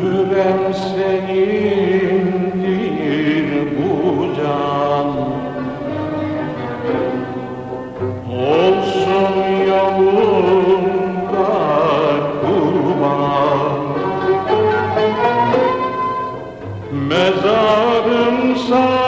Zührem senindir bu can Olsun yolunda kurban Mezarım. bu